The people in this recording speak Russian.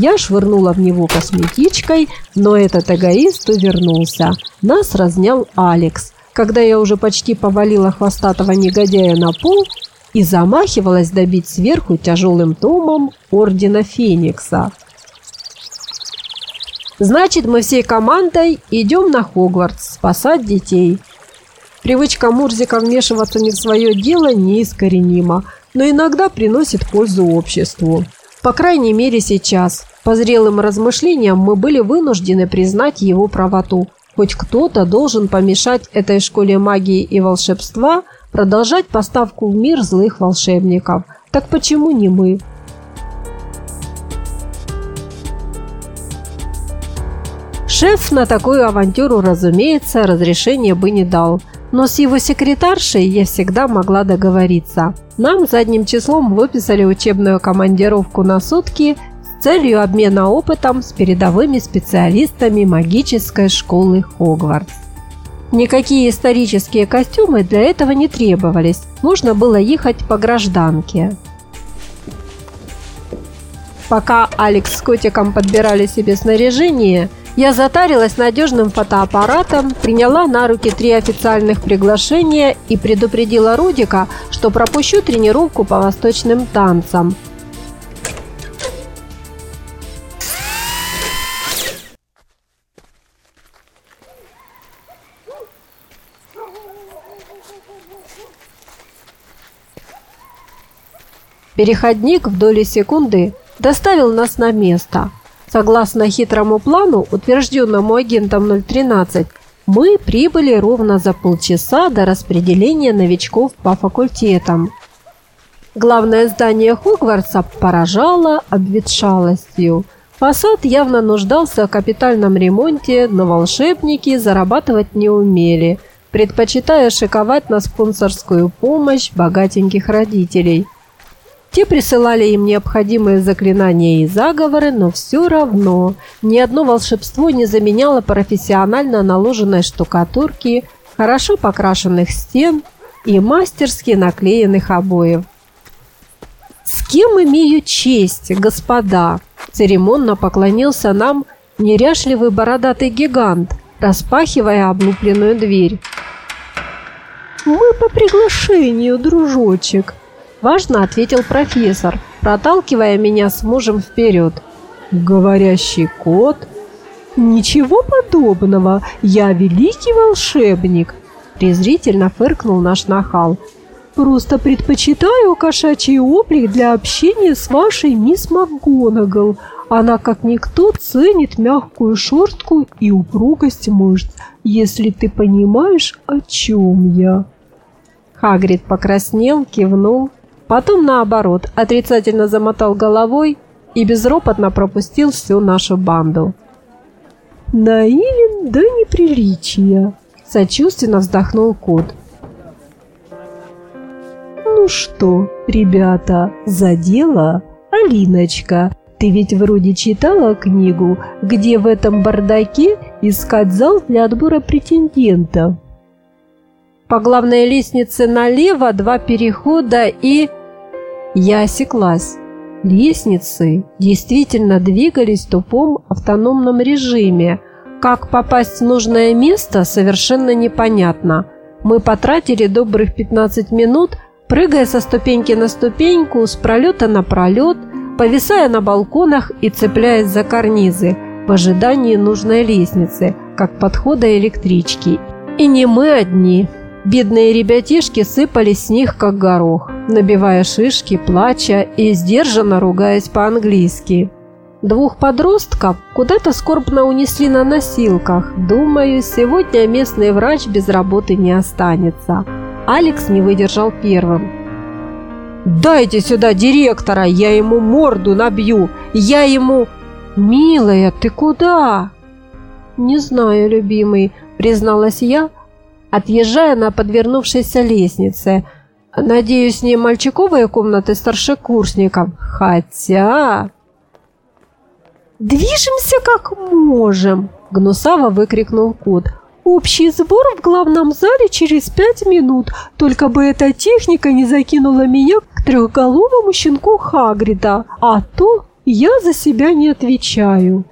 Я швырнула в него косметичкой, но этот эгоист увернулся. Нас разнял Алекс. Когда я уже почти повалила хвостатого негодяя на пол и замахивалась добить сверху тяжелым томом Ордена Феникса. Значит, мы всей командой идем на Хогвартс спасать детей. Привычка Мурзика вмешиваться не в свое дело неискоренима, но иногда приносит пользу обществу. По крайней мере сейчас. По зрелым размышлениям мы были вынуждены признать его правоту. Хоть кто-то должен помешать этой школе магии и волшебства продолжать поставку в мир злых волшебников. Так почему не мы? Шеф на такую авантюру, разумеется, разрешения бы не дал. Но с его секретаршей я всегда могла договориться. Нам задним числом выписали учебную командировку на сутки целью обмена опытом с передовыми специалистами магической школы Хогвартс. Никакие исторические костюмы для этого не требовались, нужно было ехать по гражданке. Пока Алекс с котиком подбирали себе снаряжение – я затарилась надежным фотоаппаратом, приняла на руки три официальных приглашения и предупредила Рудика, что пропущу тренировку по восточным танцам. Переходник в доли секунды доставил нас на место – Согласно хитрому плану, утвержденному агентом 013, мы прибыли ровно за полчаса до распределения новичков по факультетам. Главное здание Хогвартса поражало обветшалостью. Фасад явно нуждался в капитальном ремонте, но волшебники зарабатывать не умели, предпочитая шиковать на спонсорскую помощь богатеньких родителей – те присылали им необходимые заклинания и заговоры, но все равно ни одно волшебство не заменяло профессионально наложенной штукатурки, хорошо покрашенных стен и мастерски наклеенных обоев. «С кем имею честь, господа?» Церемонно поклонился нам неряшливый бородатый гигант, распахивая облупленную дверь. «Мы по приглашению, дружочек», Важно ответил профессор, проталкивая меня с мужем вперед. Говорящий кот? Ничего подобного, я великий волшебник, презрительно фыркнул наш нахал. Просто предпочитаю кошачий облик для общения с вашей мисс МакГонагал. Она, как никто, ценит мягкую шерстку и упругость мышц, если ты понимаешь, о чем я. Хагрид покраснел, кивнул Потом, наоборот, отрицательно замотал головой и безропотно пропустил всю нашу банду. «Наивен до неприличия», – сочувственно вздохнул кот. «Ну что, ребята, за дело? Алиночка, ты ведь вроде читала книгу, где в этом бардаке искать зал для отбора претендентов?» По главной лестнице налево два перехода и... Я осеклась. Лестницы действительно двигались в тупом автономном режиме. Как попасть в нужное место, совершенно непонятно. Мы потратили добрых 15 минут, прыгая со ступеньки на ступеньку, с пролета на пролет, повисая на балконах и цепляясь за карнизы, в ожидании нужной лестницы, как подхода электрички. И не мы одни. Бедные ребятишки сыпались с них, как горох, набивая шишки, плача и сдержанно ругаясь по-английски. Двух подростков куда-то скорбно унесли на носилках. Думаю, сегодня местный врач без работы не останется. Алекс не выдержал первым. «Дайте сюда директора, я ему морду набью! Я ему...» «Милая, ты куда?» «Не знаю, любимый», призналась я, отъезжая на подвернувшейся лестнице. Надеюсь, не мальчиковые комнаты старшекурсников, хотя... «Движемся как можем!» – гнусаво выкрикнул кот. «Общий сбор в главном зале через пять минут, только бы эта техника не закинула меня к трехголовому щенку Хагрида, а то Я за себя не отвечаю.